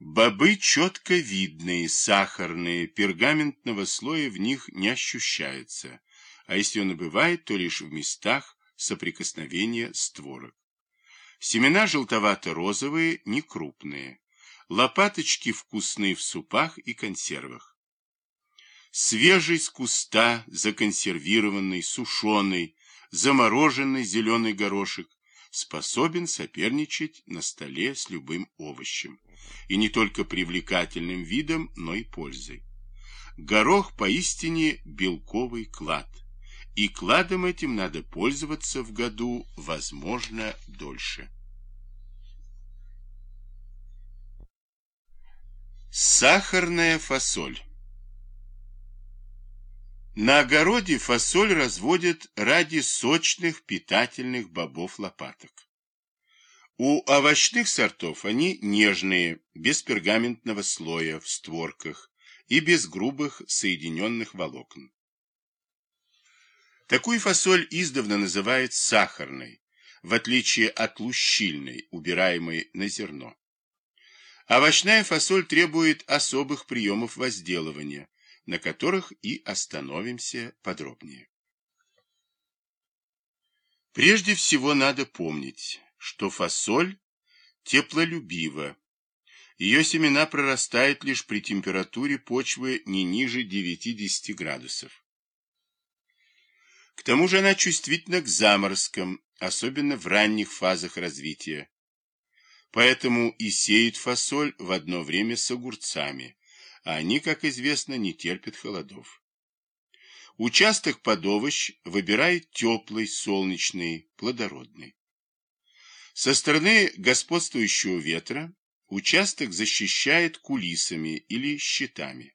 Бобы четко видные, сахарные, пергаментного слоя в них не ощущается, а если он и бывает, то лишь в местах соприкосновения створок. Семена желтовато-розовые, некрупные. Лопаточки вкусные в супах и консервах. Свежий с куста, законсервированный, сушеный, замороженный зеленый горошек способен соперничать на столе с любым овощем. И не только привлекательным видом, но и пользой. Горох поистине белковый клад. И кладом этим надо пользоваться в году, возможно, дольше. Сахарная фасоль На огороде фасоль разводят ради сочных питательных бобов-лопаток. У овощных сортов они нежные, без пергаментного слоя в створках и без грубых соединенных волокон. Такую фасоль издавна называют сахарной, в отличие от лущильной, убираемой на зерно. Овощная фасоль требует особых приемов возделывания, на которых и остановимся подробнее. Прежде всего надо помнить, что фасоль теплолюбива. Ее семена прорастают лишь при температуре почвы не ниже 9-10 градусов. К тому же она чувствительна к заморозкам, особенно в ранних фазах развития. Поэтому и сеют фасоль в одно время с огурцами, а они, как известно, не терпят холодов. Участок под овощ выбирает теплый, солнечный, плодородный. Со стороны господствующего ветра участок защищает кулисами или щитами.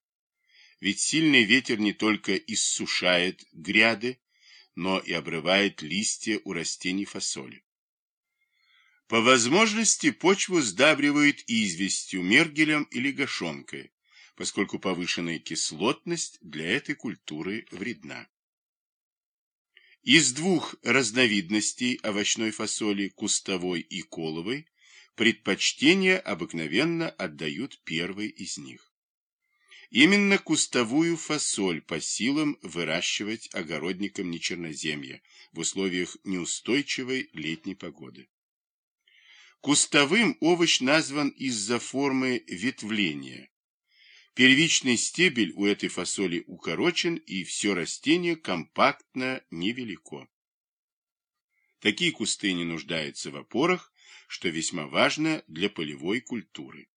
Ведь сильный ветер не только иссушает гряды, но и обрывает листья у растений фасоли. По возможности почву сдабривают известью, мергелем или гашонкой, поскольку повышенная кислотность для этой культуры вредна. Из двух разновидностей овощной фасоли, кустовой и коловой, предпочтение обыкновенно отдают первой из них. Именно кустовую фасоль по силам выращивать огородникам нечерноземья в условиях неустойчивой летней погоды. Кустовым овощ назван из-за формы ветвления. Первичный стебель у этой фасоли укорочен, и все растение компактно невелико. Такие кусты не нуждаются в опорах, что весьма важно для полевой культуры.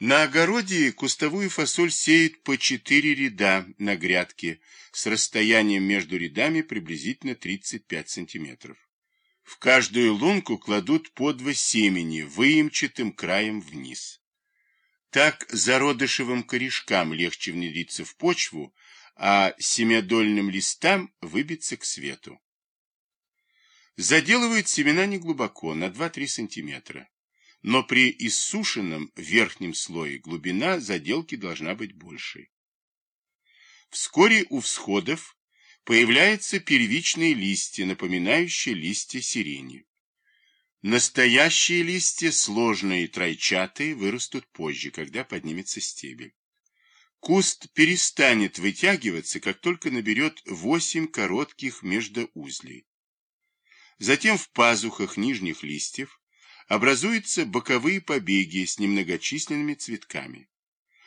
На огороде кустовую фасоль сеют по 4 ряда на грядке с расстоянием между рядами приблизительно 35 сантиметров. В каждую лунку кладут по два семени выемчатым краем вниз. Так зародышевым корешкам легче внедриться в почву, а семядольным листам выбиться к свету. Заделывают семена неглубоко, на 2-3 сантиметра но при иссушенном верхнем слое глубина заделки должна быть большей. Вскоре у всходов появляются первичные листья, напоминающие листья сирени. Настоящие листья, сложные и тройчатые, вырастут позже, когда поднимется стебель. Куст перестанет вытягиваться, как только наберет 8 коротких междоузлей. Затем в пазухах нижних листьев образуются боковые побеги с немногочисленными цветками.